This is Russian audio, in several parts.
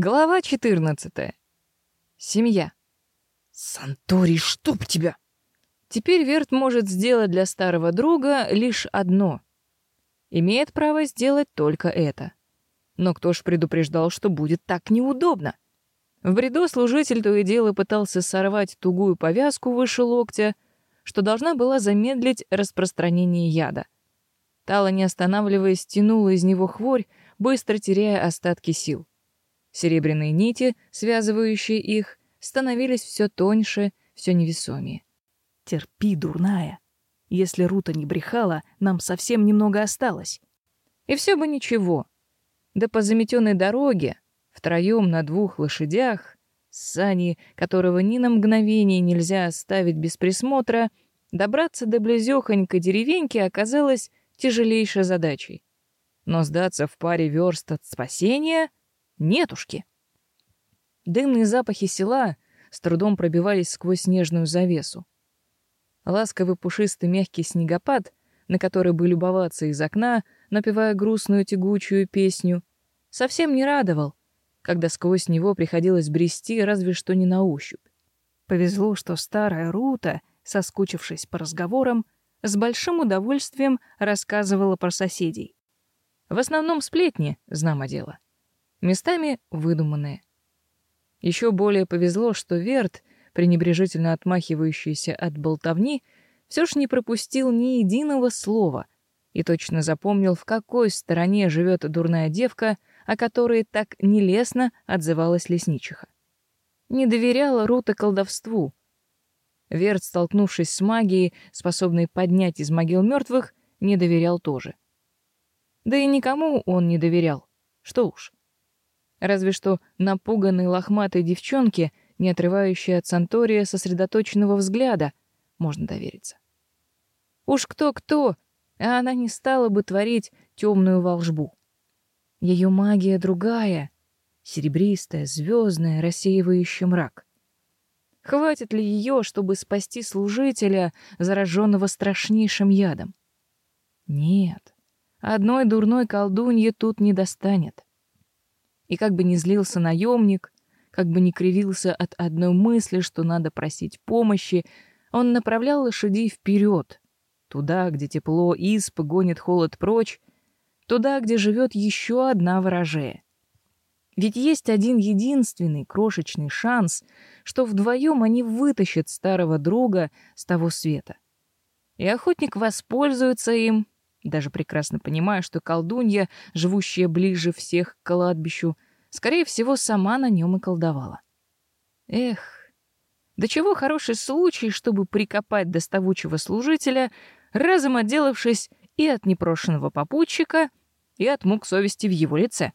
Глава 14. Семья. Сантори, чтоб тебя! Теперь Верт может сделать для старого друга лишь одно. Имеет право сделать только это. Но кто ж предупреждал, что будет так неудобно? В бреду служитель то и дело пытался сорвать тугую повязку выше локтя, что должна была замедлить распространение яда. Тала, не останавливаясь, тянула из него хворь, быстро теряя остатки сил. Серебряные нити, связывающие их, становились все тоньше, все невесомее. Терпи, дурная. Если Рута не брехала, нам совсем немного осталось. И все бы ничего. Да по заметенной дороге, втроем на двух лошадях, сани, которого ни на мгновение нельзя оставить без присмотра, добраться до близёхонькой деревеньки оказалось тяжелейшей задачей. Но сдаться в паре верст от спасения Нетушки. Дымные запахи села с трудом пробивались сквозь снежную завесу. Ласковый пушистый мягкий снегопад, на который бы любоваться из окна, напевая грустную тягучую песню, совсем не радовал, когда сквозь него приходилось брести разве что не на ощупь. Повезло, что старая Рута, соскучившись по разговорам, с большим удовольствием рассказывала про соседей. В основном сплетни, знамо дело местами выдуманные. Еще более повезло, что Верт, пренебрежительно отмахивающийся от болтовни, все ж не пропустил ни единого слова и точно запомнил, в какой стороне живет дурная девка, о которой так нелестно отзывалась лесничиха. Не доверяла Рута колдовству. Верт, столкнувшись с магией, способной поднять из могил мертвых, не доверял тоже. Да и никому он не доверял. Что уж. Разве что напуганной лохматой девчонке, не отрывающей от Сантория сосредоточенного взгляда, можно довериться. Уж кто-кто, а она не стала бы творить темную волшбу. Ее магия другая, серебристая, звездная, рассеивающая мрак. Хватит ли ее, чтобы спасти служителя, зараженного страшнейшим ядом? Нет, одной дурной колдуньи тут не достанет. И как бы ни злился наемник, как бы ни кривился от одной мысли, что надо просить помощи, он направлял лошадей вперед, туда, где тепло исп гонит холод прочь, туда, где живет еще одна ворожея. Ведь есть один единственный крошечный шанс, что вдвоем они вытащат старого друга с того света. И охотник воспользуется им, даже прекрасно понимая, что колдунья, живущая ближе всех к кладбищу, скорее всего, сама на нем и колдовала. Эх, до чего хороший случай, чтобы прикопать доставучего служителя, разом отделавшись и от непрошенного попутчика, и от мук совести в его лице.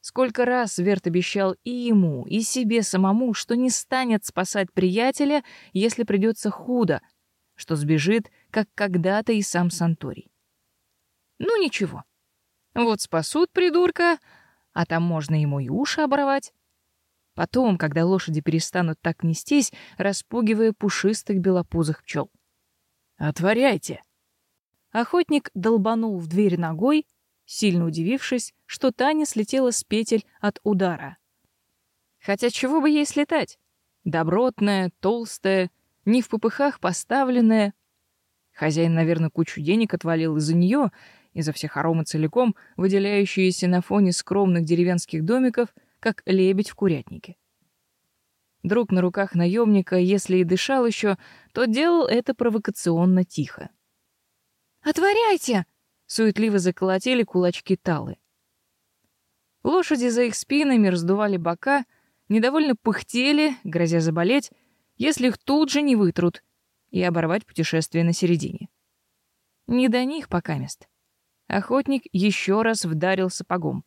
Сколько раз Верт обещал и ему, и себе самому, что не станет спасать приятеля, если придется худо, что сбежит, как когда-то и сам Санторий. Ну ничего. Вот спасут придурка, а там можно ему и уши оборвать. Потом, когда лошади перестанут так нестись, распугивая пушистых белопузых пчел. «Отворяйте!» Охотник долбанул в дверь ногой, сильно удивившись, что Таня слетела с петель от удара. Хотя чего бы ей слетать? Добротная, толстая, не в попыхах поставленная. Хозяин, наверное, кучу денег отвалил из-за нее, изо всех арома целиком, выделяющиеся на фоне скромных деревенских домиков, как лебедь в курятнике. Друг на руках наемника, если и дышал еще, то делал это провокационно тихо. «Отворяйте!» — суетливо заколотили кулачки Талы. Лошади за их спинами раздували бока, недовольно пыхтели, грозя заболеть, если их тут же не вытрут и оборвать путешествие на середине. Не до них пока мест. Охотник еще раз вдарил сапогом.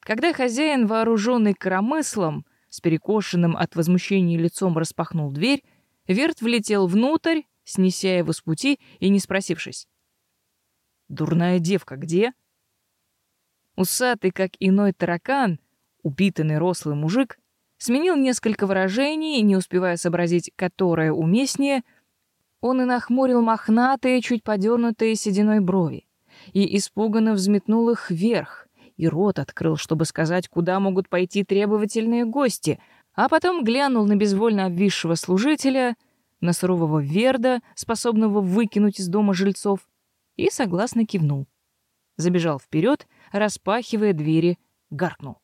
Когда хозяин, вооруженный коромыслом, с перекошенным от возмущения лицом распахнул дверь, Верт влетел внутрь, снеся его с пути и не спросившись. «Дурная девка где?» Усатый, как иной таракан, упитанный рослый мужик, сменил несколько выражений, не успевая сообразить, которое уместнее, он и нахмурил мохнатые, чуть подернутые сединой брови и испуганно взметнул их вверх, и рот открыл, чтобы сказать, куда могут пойти требовательные гости, а потом глянул на безвольно обвисшего служителя, на сурового Верда, способного выкинуть из дома жильцов, и согласно кивнул. Забежал вперед, распахивая двери, гаркнул.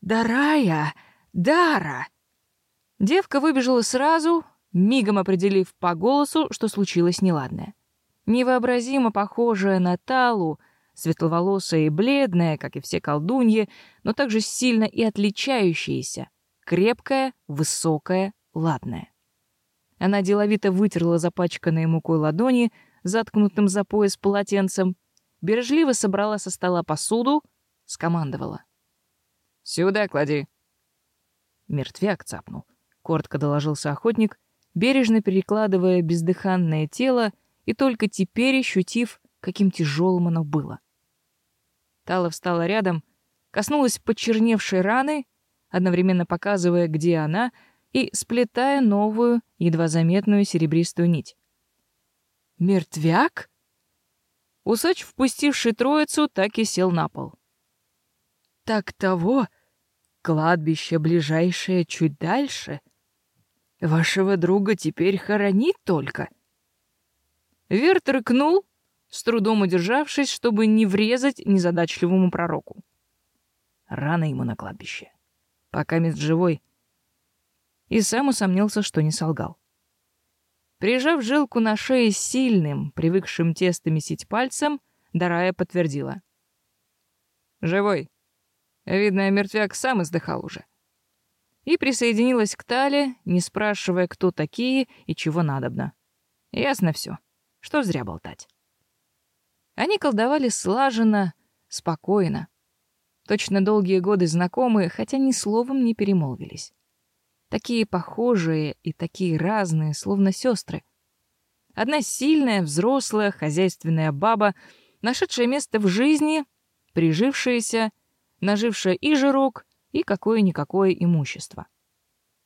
«Дарая! Дара!» Девка выбежала сразу, мигом определив по голосу, что случилось неладное. Невообразимо похожая на Талу, светловолосая и бледная, как и все колдуньи, но также сильно и отличающаяся, крепкая, высокая, ладная. Она деловито вытерла запачканные мукой ладони, заткнутым за пояс полотенцем, бережливо собрала со стола посуду, скомандовала. «Сюда клади!» Мертвяк цапнул. Коротко доложился охотник, бережно перекладывая бездыханное тело и только теперь ощутив, каким тяжелым оно было. Тала встала рядом, коснулась почерневшей раны, одновременно показывая, где она, и сплетая новую, едва заметную серебристую нить. «Мертвяк?» Усач, впустивший троицу, так и сел на пол. «Так того, кладбище ближайшее чуть дальше. Вашего друга теперь хоронить только». Верт рыкнул, с трудом удержавшись, чтобы не врезать незадачливому пророку. Рано ему на кладбище. Пока мест живой. И сам усомнился, что не солгал. Прижав жилку на шее сильным, привыкшим тесто месить пальцем, Дарая подтвердила. «Живой. Видно, мертвяк сам издыхал уже». И присоединилась к Тале, не спрашивая, кто такие и чего надобно. Ясно все. Что зря болтать. Они колдовали слаженно, спокойно. Точно долгие годы знакомые, хотя ни словом не перемолвились. Такие похожие и такие разные, словно сестры. Одна сильная, взрослая, хозяйственная баба, нашедшая место в жизни, прижившаяся, нажившая и жирок, и какое-никакое имущество.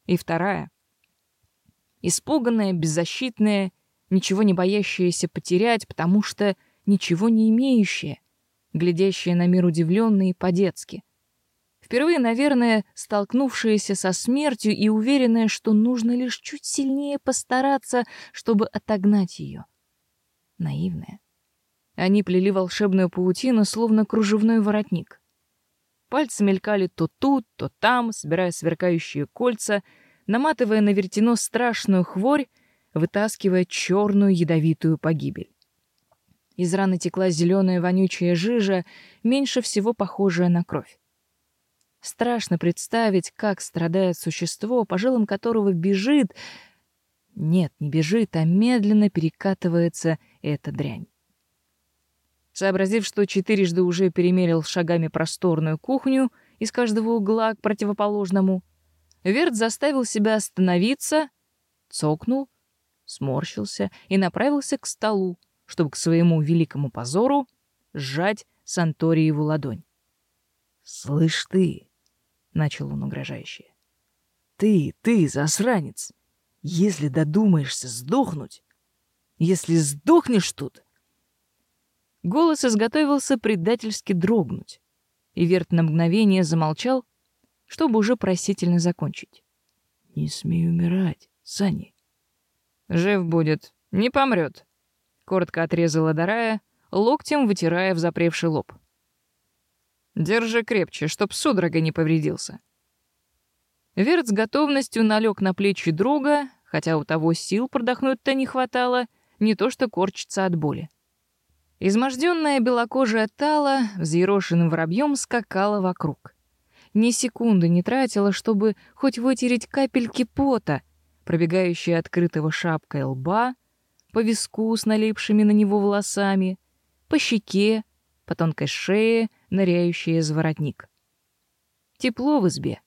И вторая — испуганная, беззащитная, ничего не боящаяся потерять, потому что ничего не имеющая, глядящая на мир удивленно и по-детски — Впервые, наверное, столкнувшаяся со смертью и уверенная, что нужно лишь чуть сильнее постараться, чтобы отогнать ее. Наивная. Они плели волшебную паутину, словно кружевной воротник. Пальцы мелькали то тут, то там, собирая сверкающие кольца, наматывая на вертено страшную хворь, вытаскивая черную ядовитую погибель. Из раны текла зеленая вонючая жижа, меньше всего похожая на кровь. Страшно представить, как страдает существо, по жилам которого бежит... Нет, не бежит, а медленно перекатывается эта дрянь. Сообразив, что четырежды уже перемерил шагами просторную кухню из каждого угла к противоположному, Верт заставил себя остановиться, цокнул, сморщился и направился к столу, чтобы к своему великому позору сжать Санториеву ладонь. «Слышь ты, начал он угрожающе. Ты, ты, засранец, если додумаешься сдохнуть, если сдохнешь тут. Голос изготовился предательски дрогнуть, и Верт на мгновение замолчал, чтобы уже просительно закончить. Не смей умирать, Сани. Жив будет, не помрет. Коротко отрезала Дарая, локтем вытирая в запревший лоб. Держи крепче, чтоб судорога не повредился. Верт с готовностью налег на плечи друга, хотя у того сил продохнуть-то не хватало, не то что корчиться от боли. Изможденная белокожая Тала взъерошенным воробьем скакала вокруг. Ни секунды не тратила, чтобы хоть вытереть капельки пота, пробегающие открытого шапкой лба, по виску с налипшими на него волосами, по щеке, по тонкой шее, ныряющей из воротник. Тепло в избе.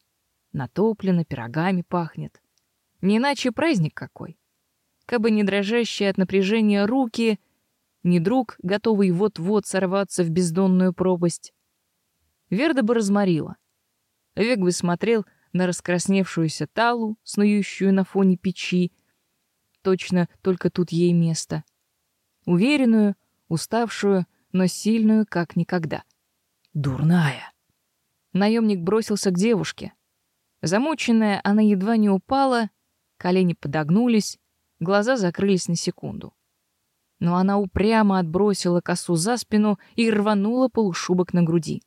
Натоплено, пирогами пахнет. Не иначе праздник какой. Кабы не дрожащие от напряжения руки, не друг, готовый вот-вот сорваться в бездонную пропасть. Верда бы разморила. Век бы смотрел на раскрасневшуюся талу, снующую на фоне печи. Точно только тут ей место. Уверенную, уставшую, но сильную, как никогда. Дурная. Наемник бросился к девушке. Замученная, она едва не упала, колени подогнулись, глаза закрылись на секунду. Но она упрямо отбросила косу за спину и рванула полушубок на груди.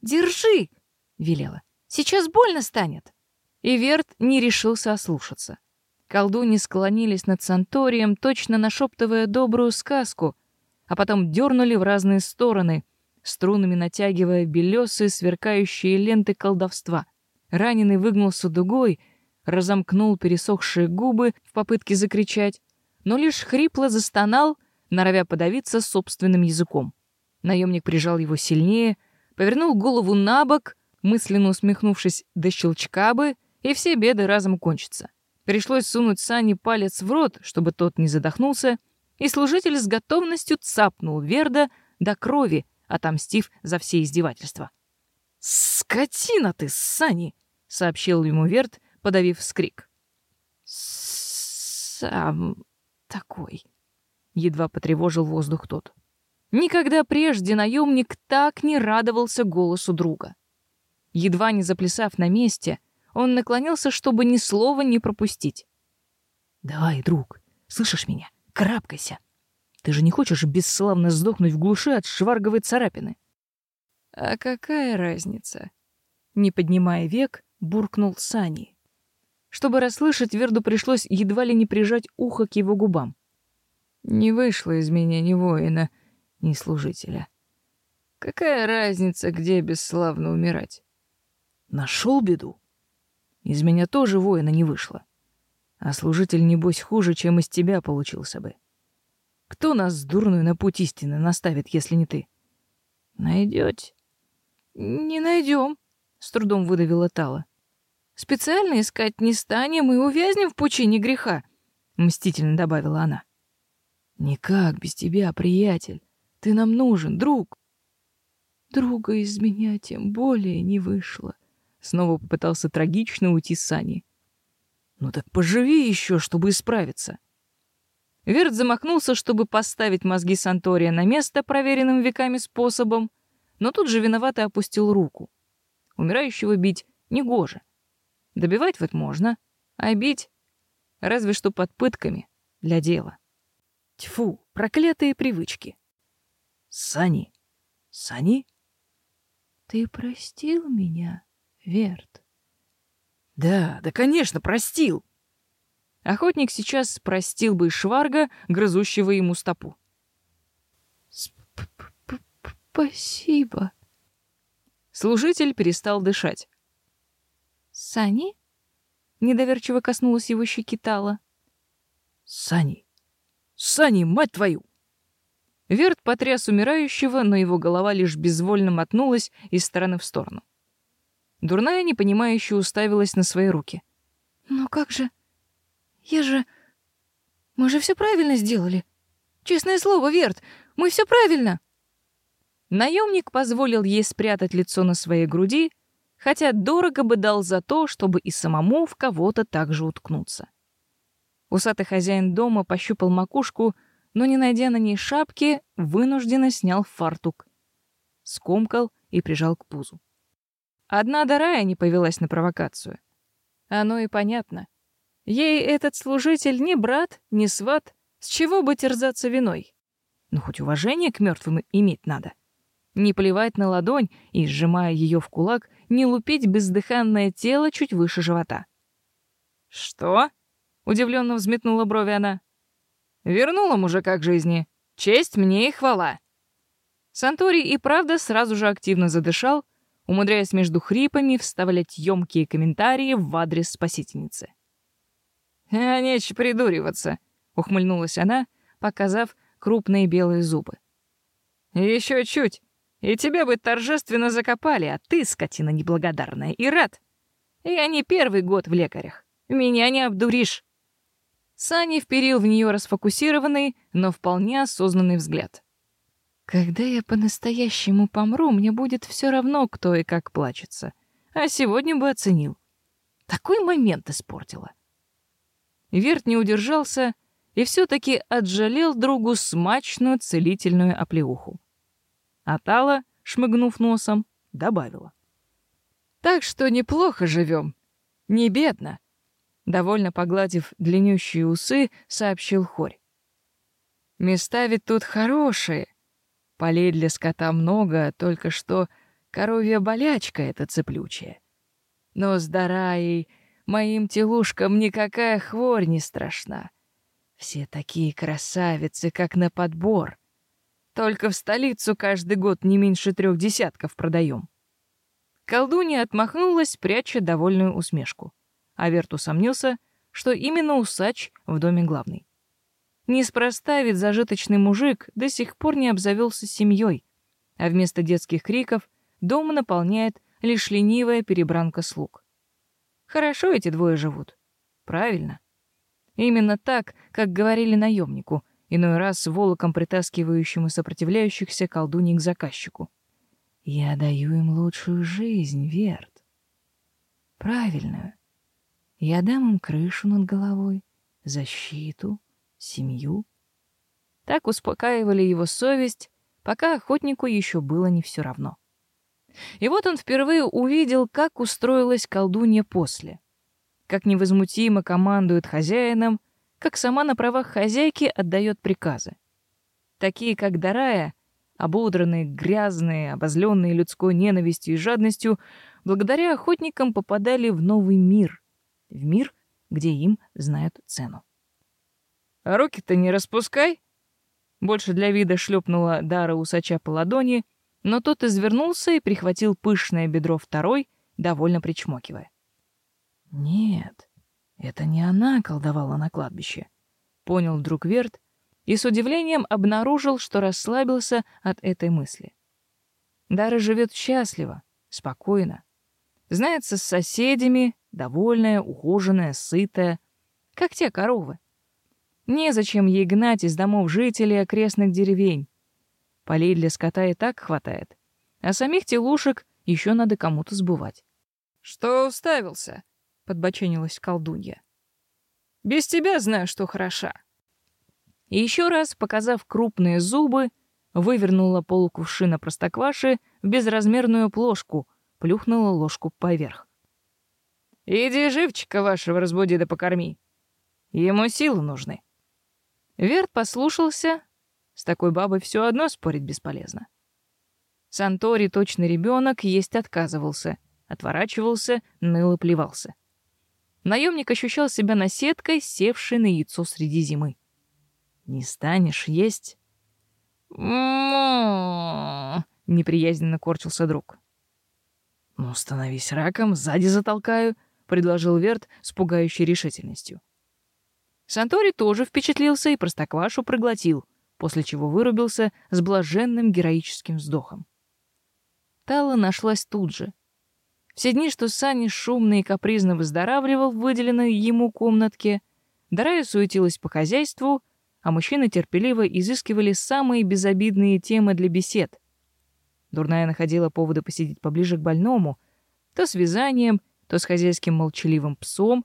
«Держи!» — велела. «Сейчас больно станет!» И Верт не решился ослушаться. Колдуни склонились над Санторием, точно нашептывая добрую сказку, а потом дернули в разные стороны, струнами натягивая белесые сверкающие ленты колдовства. Раненый выгнулся дугой, разомкнул пересохшие губы в попытке закричать, но лишь хрипло застонал, норовя подавиться собственным языком. Наемник прижал его сильнее, повернул голову на бок, мысленно усмехнувшись до щелчка бы, и все беды разом кончатся. Пришлось сунуть Сане палец в рот, чтобы тот не задохнулся, и служитель с готовностью цапнул Верда до крови, отомстив за все издевательства. «Скотина ты, Сани!» — сообщил ему Верд, подавив вскрик. «Сам такой», — едва потревожил воздух тот. Никогда прежде наемник так не радовался голосу друга. Едва не заплясав на месте, он наклонился, чтобы ни слова не пропустить. «Давай, друг, слышишь меня? Карабкайся. Ты же не хочешь бесславно сдохнуть в глуши от шварговой царапины?» «А какая разница?» Не поднимая век, буркнул Сани. Чтобы расслышать, Верду пришлось едва ли не прижать ухо к его губам. Не вышло из меня ни воина, ни служителя. Какая разница, где бесславно умирать? Нашел беду? Из меня тоже воина не вышло. А служитель, небось, хуже, чем из тебя получился бы. Кто нас с дурной на путь истины наставит, если не ты? Найдете? Не найдем, с трудом выдавила Тала. Специально искать не станем и увязнем в пучине греха, мстительно добавила она. Никак без тебя, приятель. Ты нам нужен, друг. Друга из меня тем более не вышло. Снова попытался трагично уйти Сани. Ну так поживи еще, чтобы исправиться. Верт замахнулся, чтобы поставить мозги Сантория на место проверенным веками способом, но тут же виновато опустил руку. Умирающего бить негоже. Добивать вот можно, а бить разве что под пытками для дела. Тьфу, проклятые привычки. Сани, Сани, ты простил меня? Верт. Да, да, конечно, простил. Охотник сейчас простил бы Шварга, грызущего ему стопу. Спасибо. Служитель перестал дышать. Сани? Недоверчиво коснулась его щеки Тала. Сани. Сани, мать твою! Верт потряс умирающего, но его голова лишь безвольно мотнулась из стороны в сторону. Дурная непонимающе уставилась на свои руки. «Но как же? Я же... Мы же все правильно сделали. Честное слово, Верт, мы все правильно!» Наемник позволил ей спрятать лицо на своей груди, хотя дорого бы дал за то, чтобы и самому в кого-то так же уткнуться. Усатый хозяин дома пощупал макушку, но, не найдя на ней шапки, вынужденно снял фартук, скомкал и прижал к пузу. Одна Дарая не повелась на провокацию. Оно и понятно. Ей этот служитель ни брат, ни сват, с чего бы терзаться виной? Ну, хоть уважение к мертвым иметь надо. Не плевать на ладонь и, сжимая ее в кулак, не лупить бездыханное тело чуть выше живота. «Что?» — удивленно взметнула брови она. «Вернула мужика к жизни. Честь мне и хвала». Сантори и правда сразу же активно задышал, умудряясь между хрипами вставлять ёмкие комментарии в адрес спасительницы. «А нечего придуриваться», — ухмыльнулась она, показав крупные белые зубы. «Еще чуть, и тебя бы торжественно закопали, а ты, скотина неблагодарная, и рад. Я не первый год в лекарях. Меня не обдуришь». Сани вперил в нее расфокусированный, но вполне осознанный взгляд. Когда я по-настоящему помру, мне будет все равно, кто и как плачется. А сегодня бы оценил. Такой момент испортила. Верт не удержался и все-таки отжалел другу смачную целительную оплеуху. Атала шмыгнув носом, добавила. «Так что неплохо живем, не бедно», — довольно погладив длиннющие усы, сообщил Хорь. «Места ведь тут хорошие. Полей для скота много, только что коровья болячка эта цеплючая. Но с Дараей, моим телушкам, никакая хворь не страшна. Все такие красавицы, как на подбор. Только в столицу каждый год не меньше трех десятков продаем. Колдунья отмахнулась, пряча довольную усмешку. А Верт усомнился, что именно усач в доме главный. Неспроста ведь зажиточный мужик до сих пор не обзавелся семьей, а вместо детских криков дом наполняет лишь ленивая перебранка слуг. Хорошо эти двое живут. Правильно. Именно так, как говорили наемнику, иной раз волоком притаскивающему сопротивляющихся колдуней к заказчику. «Я даю им лучшую жизнь, Верт. Правильную. Я дам им крышу над головой, защиту, семью». Так успокаивали его совесть, пока охотнику еще было не все равно. И вот он впервые увидел, как устроилась колдунья после как невозмутимо командует хозяином, как сама на правах хозяйки отдает приказы. Такие, как Дарая, ободранные, грязные, обозленные людской ненавистью и жадностью, благодаря охотникам попадали в новый мир, в мир, где им знают цену. «А руки-то не распускай!» Больше для вида шлепнула Дара усача по ладони, но тот извернулся и прихватил пышное бедро второй, довольно причмокивая. Нет, это не она колдовала на кладбище. Понял вдруг Верт и с удивлением обнаружил, что расслабился от этой мысли. Дара живет счастливо, спокойно. Знается с соседями, довольная, ухоженная, сытая, как те коровы. Незачем ей гнать из домов жителей окрестных деревень. Полей для скота и так хватает, а самих телушек еще надо кому-то сбывать. «Что уставился?» — подбоченилась колдунья. «Без тебя знаю, что хороша». И еще раз, показав крупные зубы, вывернула полкувшина простокваши в безразмерную плошку, плюхнула ложку поверх. «Иди живчика вашего разбуди да покорми. Ему силы нужны». Верт послушался. С такой бабой все одно спорить бесполезно. Сантори, точный ребенок, есть отказывался, отворачивался, ныл и плевался. Наемник ощущал себя наседкой, севшей на яйцо среди зимы. «Не станешь есть?» неприязненно корчился друг. «Ну, становись раком, сзади затолкаю», — предложил Верт с пугающей решительностью. Сантори тоже впечатлился и простоквашу проглотил, после чего вырубился с блаженным героическим вздохом. Тала нашлась тут же — все дни, что Саня шумно и капризно выздоравливал в выделенной ему комнатке, Дарая суетилась по хозяйству, а мужчины терпеливо изыскивали самые безобидные темы для бесед. Дурная находила поводы посидеть поближе к больному, то с вязанием, то с хозяйским молчаливым псом,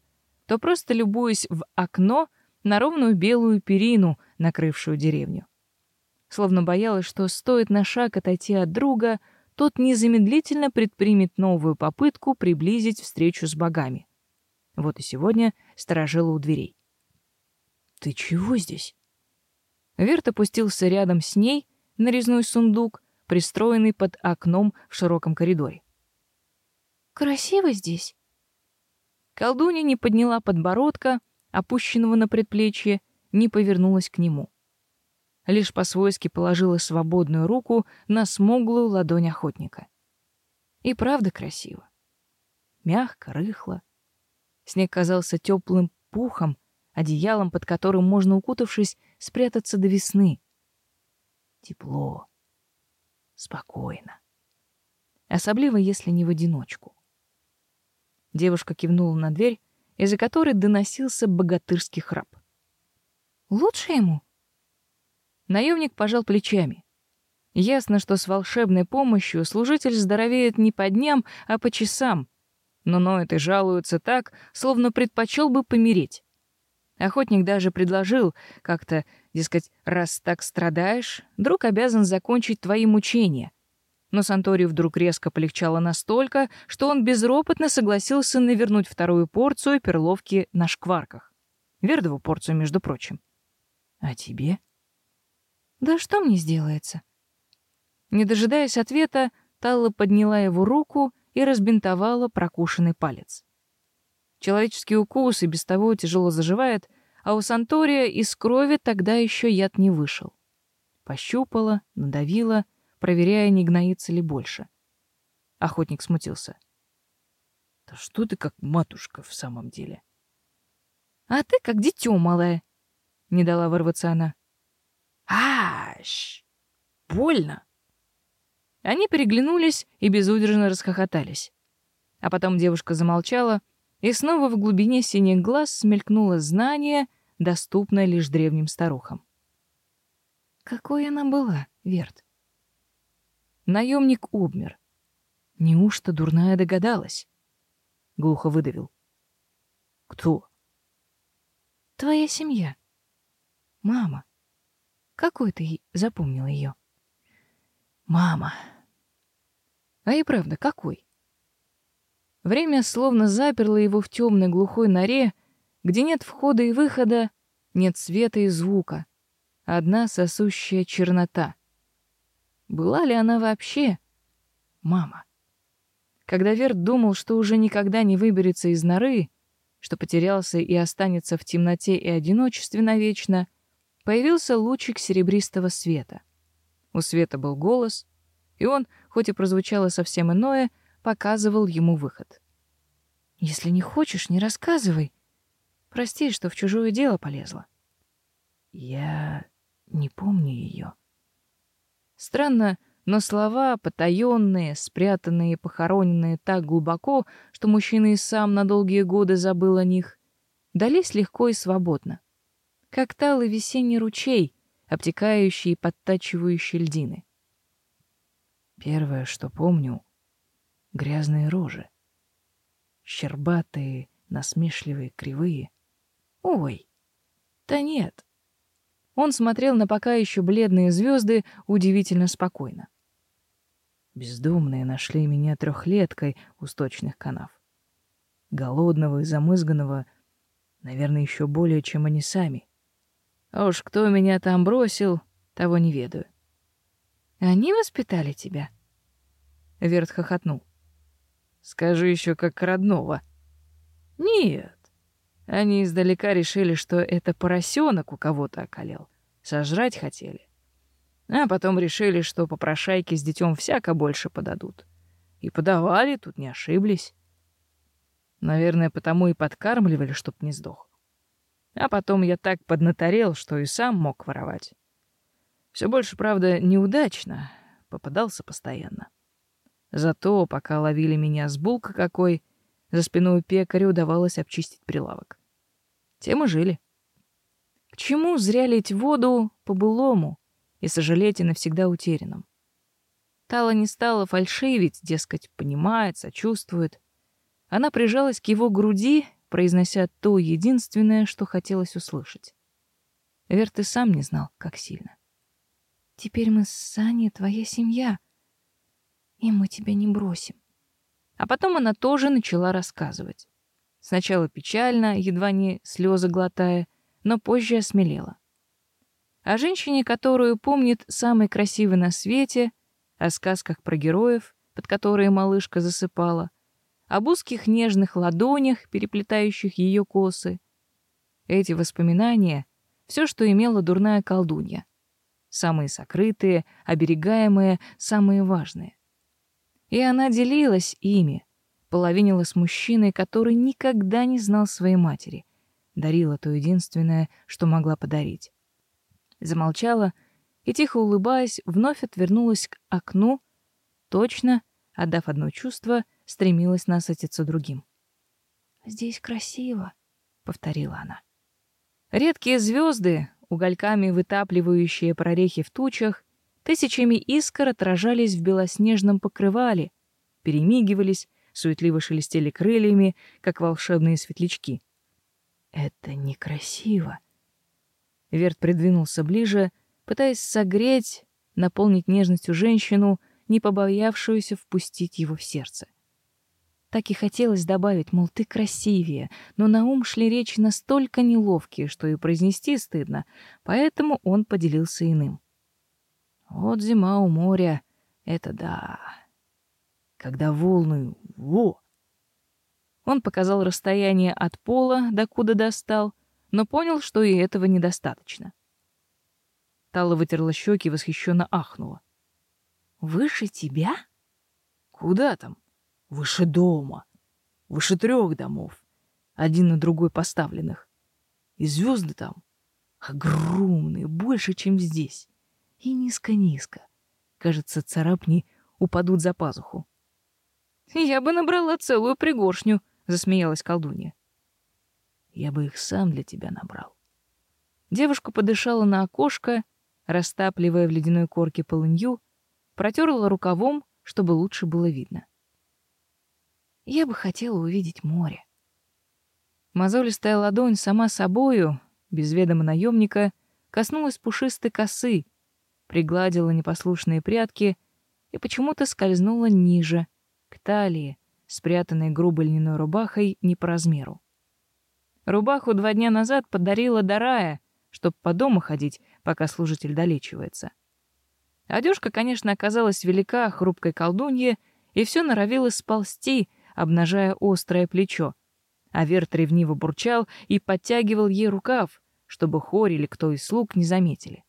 то просто любуясь в окно на ровную белую перину, накрывшую деревню. Словно боялась, что стоит на шаг отойти от друга — тот незамедлительно предпримет новую попытку приблизить встречу с богами. Вот и сегодня сторожила у дверей. «Ты чего здесь?» Верт опустился рядом с ней на резной сундук, пристроенный под окном в широком коридоре. «Красиво здесь». Колдунья не подняла подбородка, опущенного на предплечье, не повернулась к нему лишь по-свойски положила свободную руку на смуглую ладонь охотника. И правда красиво. Мягко, рыхло. Снег казался теплым пухом, одеялом, под которым можно, укутавшись, спрятаться до весны. Тепло. Спокойно. Особливо, если не в одиночку. Девушка кивнула на дверь, из-за которой доносился богатырский храп. «Лучше ему?» Наемник пожал плечами. Ясно, что с волшебной помощью служитель здоровеет не по дням, а по часам. Но ноет и жалуется так, словно предпочел бы помереть. Охотник даже предложил как-то, дескать, раз так страдаешь, друг обязан закончить твои мучения. Но Санторию вдруг резко полегчало настолько, что он безропотно согласился навернуть вторую порцию перловки на шкварках. Вердову порцию, между прочим. А тебе? Да что мне сделается? Не дожидаясь ответа, Талла подняла его руку и разбинтовала прокушенный палец. Человеческий укус и без того тяжело заживает, а у Сантория из крови тогда еще яд не вышел. Пощупала, надавила, проверяя, не гноится ли больше. Охотник смутился. «Да что ты как матушка в самом деле?» «А ты как дитё малое», — не дала вырваться она. «Аш! Больно!» Они переглянулись и безудержно расхохотались. А потом девушка замолчала, и снова в глубине синих глаз смелькнуло знание, доступное лишь древним старухам. Какой она была, Верт? Наемник обмер. Неужто дурная догадалась? Глухо выдавил. Кто? Твоя семья. Мама. Какой ты запомнила ее? Мама. А и правда, какой? Время словно заперло его в темной глухой норе, где нет входа и выхода, нет света и звука. Одна сосущая чернота. Была ли она вообще мама? Когда Верт думал, что уже никогда не выберется из норы, что потерялся и останется в темноте и одиночестве навечно, появился лучик серебристого света. У света был голос, и он, хоть и прозвучало совсем иное, показывал ему выход. «Если не хочешь, не рассказывай. Прости, что в чужое дело полезла». «Я не помню ее». Странно, но слова, потаенные, спрятанные похороненные так глубоко, что мужчина и сам на долгие годы забыл о них, дались легко и свободно. Как талый весенний ручей, обтекающий и подтачивающий льдины. Первое, что помню — грязные рожи. Щербатые, насмешливые, кривые. Ой, да нет. Он смотрел на пока еще бледные звезды удивительно спокойно. Бездумные нашли меня трехлеткой у сточных канав. Голодного и замызганного, наверное, еще более, чем они сами. А уж кто меня там бросил, того не ведаю. Они воспитали тебя? Верт хохотнул. Скажи еще как родного. Нет. Они издалека решили, что это поросенок у кого-то околел. Сожрать хотели. А потом решили, что попрошайки с детем всяко больше подадут. И подавали, тут не ошиблись. Наверное, потому и подкармливали, чтоб не сдох. А потом я так поднаторел, что и сам мог воровать. Все больше, правда, неудачно, попадался постоянно. Зато, пока ловили меня с булка какой, за спиной пекаря удавалось обчистить прилавок. Тем и жили. К чему зря лить воду по-былому и сожалеть о навсегда утерянном? Тала не стала фальшивить, дескать, понимает, сочувствует. Она прижалась к его груди, произнося то единственное, что хотелось услышать. Верт и сам не знал, как сильно. Теперь мы с Саней твоя семья, и мы тебя не бросим. А потом она тоже начала рассказывать. Сначала печально, едва не слезы глотая, но позже осмелела. О женщине, которую помнит самый красивый на свете, о сказках про героев, под которые малышка засыпала, об узких нежных ладонях, переплетающих ее косы. Эти воспоминания — все, что имела дурная колдунья самые сокрытые, оберегаемые, самые важные. И она делилась ими, половинила с мужчиной, который никогда не знал своей матери, дарила то единственное, что могла подарить. Замолчала и, тихо улыбаясь, вновь отвернулась к окну, точно, отдав одно чувство, стремилась насытиться другим. «Здесь красиво», — повторила она. Редкие звезды, угольками вытапливающие прорехи в тучах, тысячами искр отражались в белоснежном покрывале, перемигивались, суетливо шелестели крыльями, как волшебные светлячки. «Это некрасиво!» Верт придвинулся ближе, пытаясь согреть, наполнить нежностью женщину, не побоявшуюся впустить его в сердце. Так и хотелось добавить, мол, ты красивее, но на ум шли речи настолько неловкие, что и произнести стыдно, поэтому он поделился иным. Вот зима у моря — это да. Когда волны — во! Он показал расстояние от пола, докуда достал, но понял, что и этого недостаточно. Тала вытерла щеки и восхищенно ахнула. «Выше тебя?» «Куда там?» Выше дома. Выше трех домов. Один на другой поставленных. И звезды там огромные, больше, чем здесь. И низко-низко. Кажется, царапни упадут за пазуху. «Я бы набрала целую пригоршню», — засмеялась колдунья. «Я бы их сам для тебя набрал». Девушка подышала на окошко, растапливая в ледяной корке полынью, протерла рукавом, чтобы лучше было видно. Я бы хотела увидеть море. Мозолистая ладонь сама собою, без ведома наемника, коснулась пушистой косы, пригладила непослушные прядки и почему-то скользнула ниже, талии, спрятанной грубой льняной рубахой не по размеру. Рубаху два дня назад подарила Дарая, чтоб по дому ходить, пока служитель долечивается. Одежка, конечно, оказалась велика, хрупкой колдунье, и все норовило сползти, обнажая острое плечо. А Верт ревниво бурчал и подтягивал ей рукав, чтобы Хори или кто из слуг не заметили.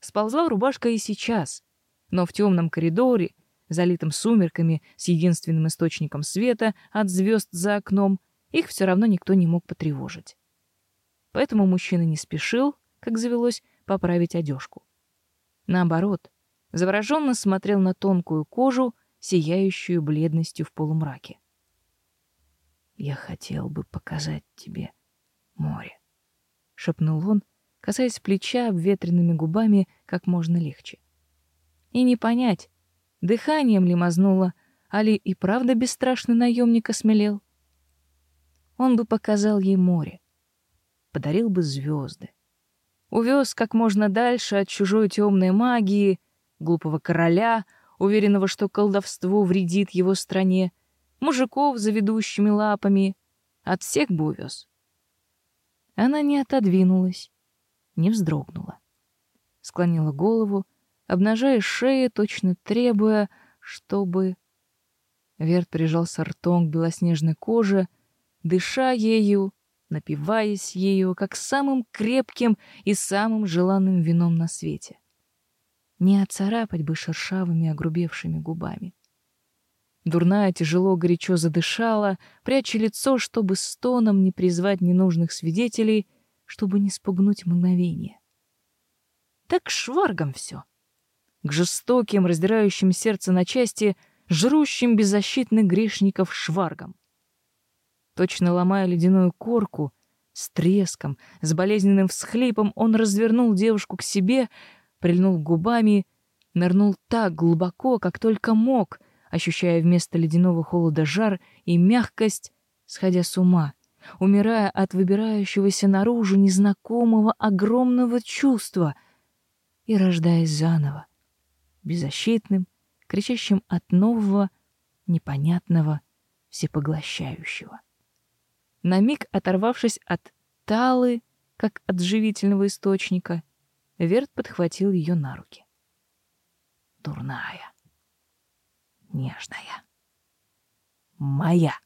Сползла рубашка и сейчас, но в темном коридоре, залитом сумерками с единственным источником света от звезд за окном, их все равно никто не мог потревожить. Поэтому мужчина не спешил, как завелось, поправить одежку. Наоборот, завороженно смотрел на тонкую кожу сияющую бледностью в полумраке. «Я хотел бы показать тебе море», — шепнул он, касаясь плеча обветренными губами как можно легче. И не понять, дыханием ли мазнуло, али и правда бесстрашный наемник осмелел. Он бы показал ей море, подарил бы звезды, увез как можно дальше от чужой темной магии, глупого короля, уверенного, что колдовство вредит его стране, мужиков за ведущими лапами, от всех бы увез. Она не отодвинулась, не вздрогнула. Склонила голову, обнажая шею, точно требуя, чтобы... Верт прижался ртом к белоснежной коже, дыша ею, напиваясь ею, как самым крепким и самым желанным вином на свете не отцарапать бы шершавыми огрубевшими губами. Дурная тяжело горячо задышала, пряча лицо, чтобы стоном не призвать ненужных свидетелей, чтобы не спугнуть мгновение. Так шваргом все. К жестоким, раздирающим сердце на части, жрущим беззащитных грешников шваргом. Точно ломая ледяную корку, с треском, с болезненным всхлипом он развернул девушку к себе, прильнул губами, нырнул так глубоко, как только мог, ощущая вместо ледяного холода жар и мягкость, сходя с ума, умирая от выбирающегося наружу незнакомого огромного чувства и рождаясь заново, беззащитным, кричащим от нового, непонятного, всепоглощающего. На миг оторвавшись от талы, как от живительного источника, Верт подхватил ее на руки. Дурная, нежная, моя.